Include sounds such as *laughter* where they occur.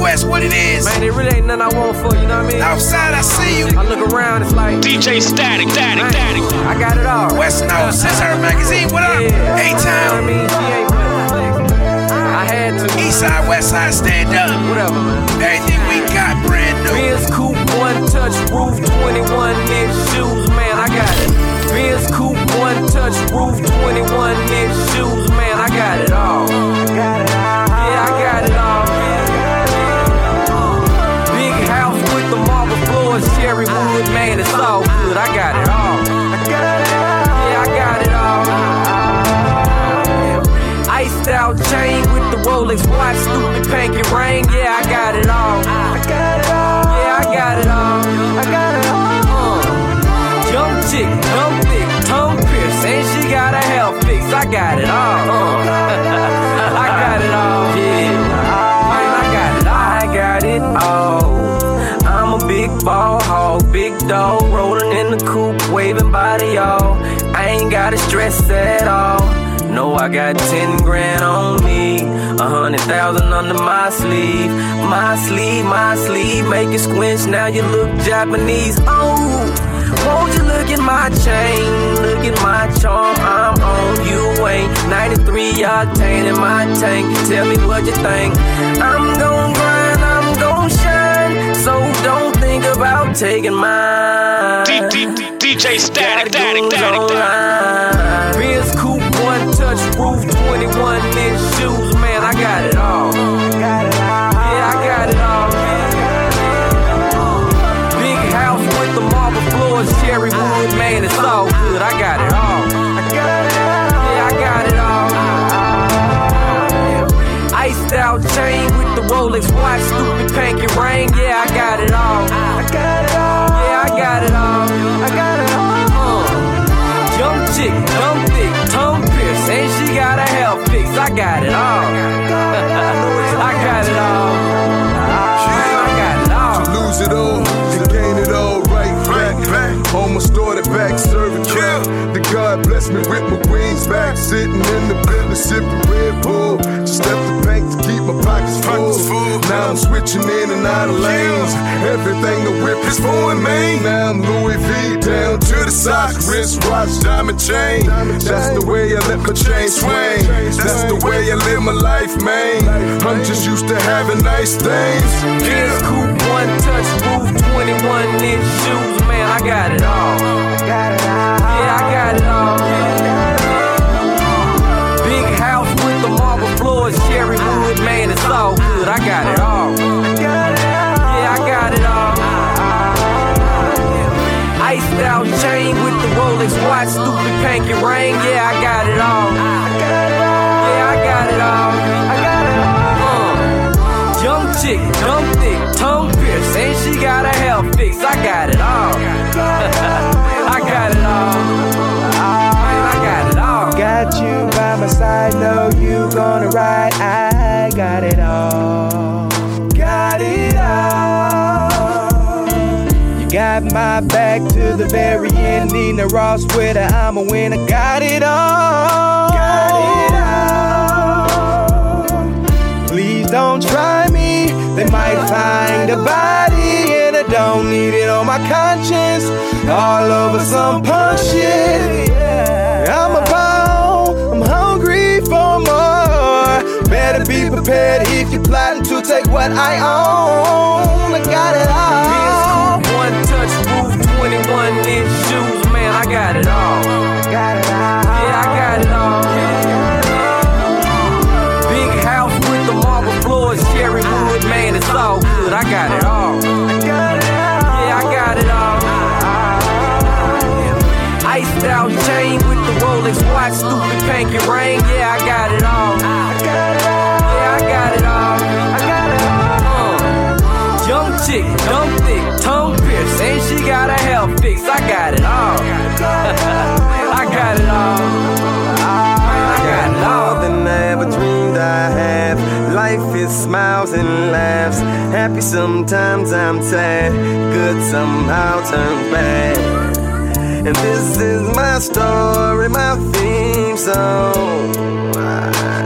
Northwest, what it is. Man, it really ain't nothing I want for you, know what I mean? Outside, I see you. I look around, it's like DJ Static, Static, man, Static. I got it all. West Nose, Since Her Magazine, what up? Yeah. A-Town, I mean, she ain't playing I had to. East Side, West Side, stand up. Whatever, man. Everything we got brand new. Benz coupe, one touch roof, 21 inch shoes, man, I got it. Benz coupe, one touch roof, 21 inch shoes, man, I got it all. Yeah, Out chain with the Rolex watch, stupid pinky ring. Yeah, I got it all. I got it all. Yeah, I got it all. I got it all. Uh. Young chick, young thick, tongue pierced, and she got a hair fix. I got it all. Uh. *laughs* I got it all. Yeah, man, I got it all. I got it all. I'm a big ball hog, big dog, rolling in the coupe, waving body y'all. I ain't gotta stress at all. No, I got 10 grand on me, a hundred thousand under my sleeve. My sleeve, my sleeve, make it squinch, now you look Japanese. Oh, won't you look at my chain, look at my charm, I'm on you ain't 93 octane in my tank, tell me what you think. I'm gon' grind, I'm gon' shine, so don't think about taking mine. DJ Static, Static, Static, Static. online. Benz touch roof, 21 inch shoes, man, I got it all. Yeah, I got it all. Big house with the marble floors, cherry wood, man, it's all good. I got it all. Yeah, I got it all. Iced out chain with the Rolex watch, stupid pinky ring. Yeah, I got it all. Sipping Red Bull. Just left the bank to keep my pockets full. Now I'm switching in and out of lanes. Everything I whip is foreign main. Now I'm Louis V down to the socks. Wrist watch, diamond chain. That's the way I let my chain swing. That's the way I live my life, man. I'm just used to having nice things. Benz coupe, one touch roof, 21 inch shoes, man, I got it all. I got it all. Yeah, I got it all. Iced out chain with the Rolex watch, stupid pinky ring. Yeah, I got it all. Got my back to the very end. Nina Ross with her, I'm a winner. Got it all. Got it all. Please don't try me. They might find a body and I don't need it on my conscience. All over some punk shit. I'm a bone, I'm hungry for more. Better be prepared if you're plotting to take what I own. Cherry wood, man, it's all good. I got it all. Yeah, I got it all. Iced out chain with the Rolex watch, stupid pinky ring. Yeah, I got it all. Yeah, I got it all. I got it all. Uh. Young chick, young sometimes I'm sad. Good somehow turns bad. And this is my story, my theme song.